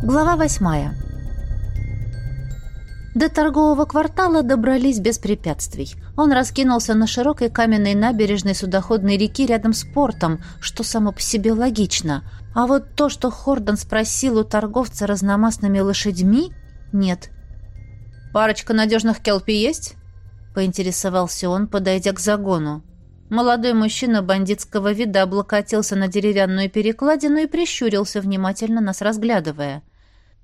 Глава восьмая. До торгового квартала добрались без препятствий. Он раскинулся на широкой каменной набережной судоходной реки рядом с портом, что само по себе логично. А вот то, что Хордон спросил у торговца разномастными лошадьми, нет. «Парочка надежных келпи есть?» — поинтересовался он, подойдя к загону. Молодой мужчина бандитского вида облокотился на деревянную перекладину и прищурился, внимательно нас разглядывая.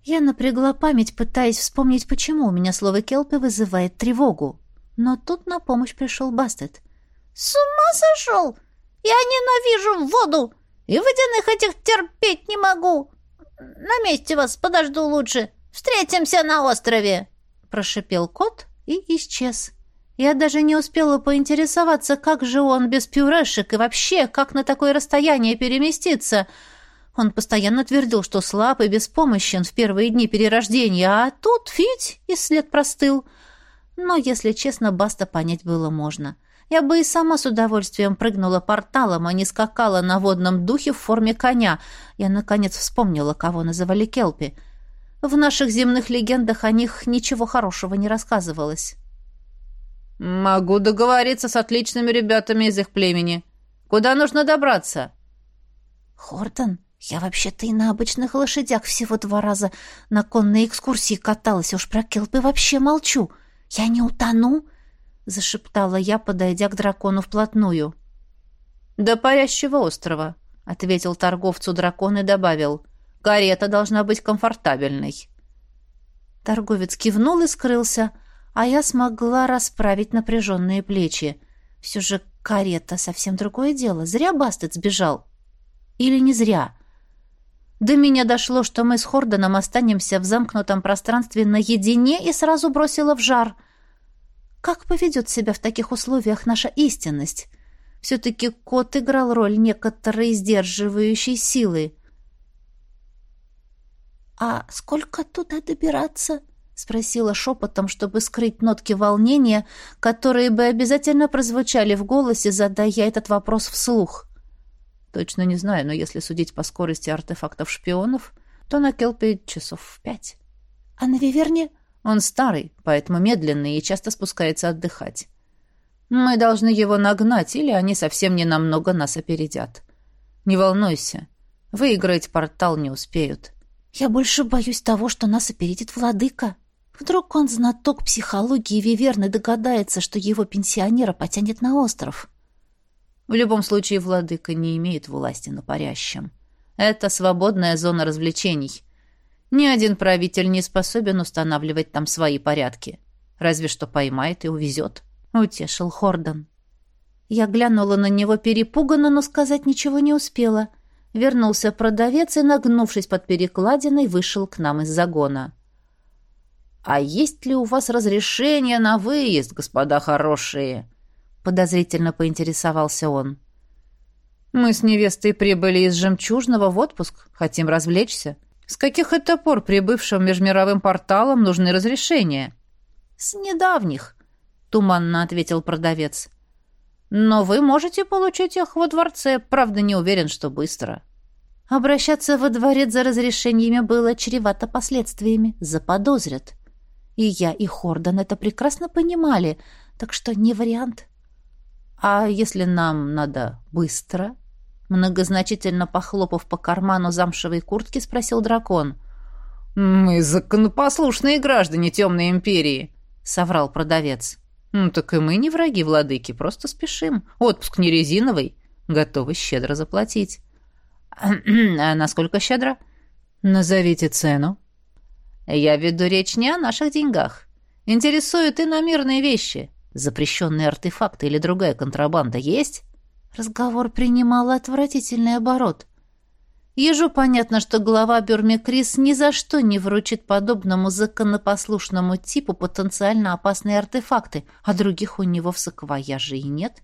Я напрягла память, пытаясь вспомнить, почему у меня слово «келпи» вызывает тревогу. Но тут на помощь пришел Бастет. «С ума сошел! Я ненавижу воду! И водяных этих терпеть не могу! На месте вас подожду лучше! Встретимся на острове!» Прошипел кот и исчез. Я даже не успела поинтересоваться, как же он без пюрешек и вообще, как на такое расстояние переместиться. Он постоянно твердил, что слаб и беспомощен в первые дни перерождения, а тут фить и след простыл. Но, если честно, Баста понять было можно. Я бы и сама с удовольствием прыгнула порталом, а не скакала на водном духе в форме коня. Я, наконец, вспомнила, кого называли Келпи. В наших земных легендах о них ничего хорошего не рассказывалось. «Могу договориться с отличными ребятами из их племени. Куда нужно добраться?» «Хортон, я вообще-то и на обычных лошадях всего два раза на конной экскурсии каталась, уж про келпы вообще молчу. Я не утону?» — зашептала я, подойдя к дракону вплотную. «До парящего острова», — ответил торговцу дракон и добавил. «Карета должна быть комфортабельной». Торговец кивнул и скрылся, — а я смогла расправить напряженные плечи. Все же карета — совсем другое дело. Зря Бастет сбежал. Или не зря. До меня дошло, что мы с Хордоном останемся в замкнутом пространстве наедине и сразу бросила в жар. Как поведет себя в таких условиях наша истинность? Все-таки кот играл роль некоторой сдерживающей силы. «А сколько туда добираться?» — спросила шепотом, чтобы скрыть нотки волнения, которые бы обязательно прозвучали в голосе, задая этот вопрос вслух. «Точно не знаю, но если судить по скорости артефактов шпионов, то на Келпе часов в пять». «А на Виверне?» «Он старый, поэтому медленный и часто спускается отдыхать. Мы должны его нагнать, или они совсем ненамного нас опередят. Не волнуйся, выиграть портал не успеют». «Я больше боюсь того, что нас опередит владыка», Вдруг он, знаток психологии Виверны, догадается, что его пенсионера потянет на остров. В любом случае, владыка не имеет власти на парящем. Это свободная зона развлечений. Ни один правитель не способен устанавливать там свои порядки. Разве что поймает и увезет. Утешил Хордон. Я глянула на него перепуганно, но сказать ничего не успела. Вернулся продавец и, нагнувшись под перекладиной, вышел к нам из загона. «А есть ли у вас разрешение на выезд, господа хорошие?» Подозрительно поинтересовался он. «Мы с невестой прибыли из Жемчужного в отпуск. Хотим развлечься. С каких это пор прибывшим межмировым порталом нужны разрешения?» «С недавних», — туманно ответил продавец. «Но вы можете получить их во дворце, правда, не уверен, что быстро». Обращаться во дворец за разрешениями было чревато последствиями. Заподозрят. И я, и Хордон это прекрасно понимали, так что не вариант. А если нам надо быстро? Многозначительно похлопав по карману замшевой куртки, спросил дракон. «Мы законопослушные граждане Темной Империи», — соврал продавец. «Ну, так и мы не враги владыки, просто спешим. Отпуск не резиновый, готовы щедро заплатить». «А насколько щедро?» «Назовите цену», я веду речь не о наших деньгах. Интересуют иномирные вещи. Запрещенные артефакты или другая контрабанда есть? Разговор принимал отвратительный оборот. Ежу понятно, что глава Бюрмекрис ни за что не вручит подобному законопослушному типу потенциально опасные артефакты, а других у него в саквояже и нет.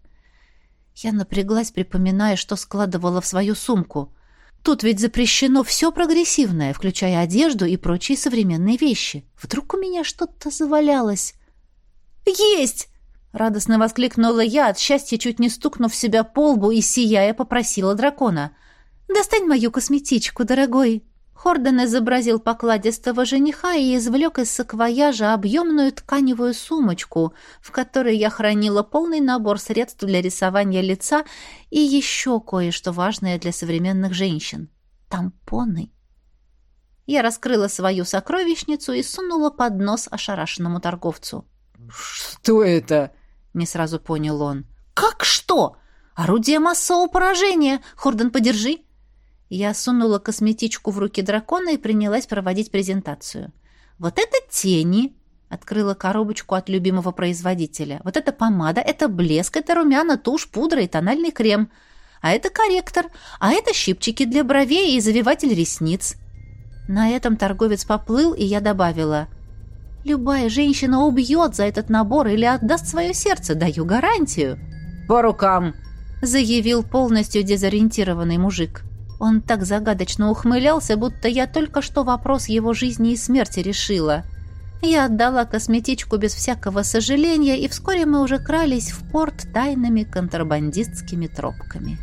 Я напряглась, припоминая, что складывала в свою сумку. Тут ведь запрещено все прогрессивное, включая одежду и прочие современные вещи. Вдруг у меня что-то завалялось? «Есть!» — радостно воскликнула я, от счастья чуть не стукнув себя по лбу и, сияя, попросила дракона. «Достань мою косметичку, дорогой!» Хордон изобразил покладистого жениха и извлек из саквояжа объемную тканевую сумочку, в которой я хранила полный набор средств для рисования лица и еще кое-что важное для современных женщин — тампоны. Я раскрыла свою сокровищницу и сунула под нос ошарашенному торговцу. «Что это?» — не сразу понял он. «Как что? Орудие массового поражения! Хордон, подержи!» Я сунула косметичку в руки дракона и принялась проводить презентацию. «Вот это тени!» Открыла коробочку от любимого производителя. «Вот это помада, это блеск, это румяна, тушь, пудра и тональный крем. А это корректор, а это щипчики для бровей и завиватель ресниц». На этом торговец поплыл, и я добавила. «Любая женщина убьет за этот набор или отдаст свое сердце, даю гарантию». «По рукам!» заявил полностью дезориентированный мужик. Он так загадочно ухмылялся, будто я только что вопрос его жизни и смерти решила. Я отдала косметичку без всякого сожаления, и вскоре мы уже крались в порт тайными контрабандистскими тропками.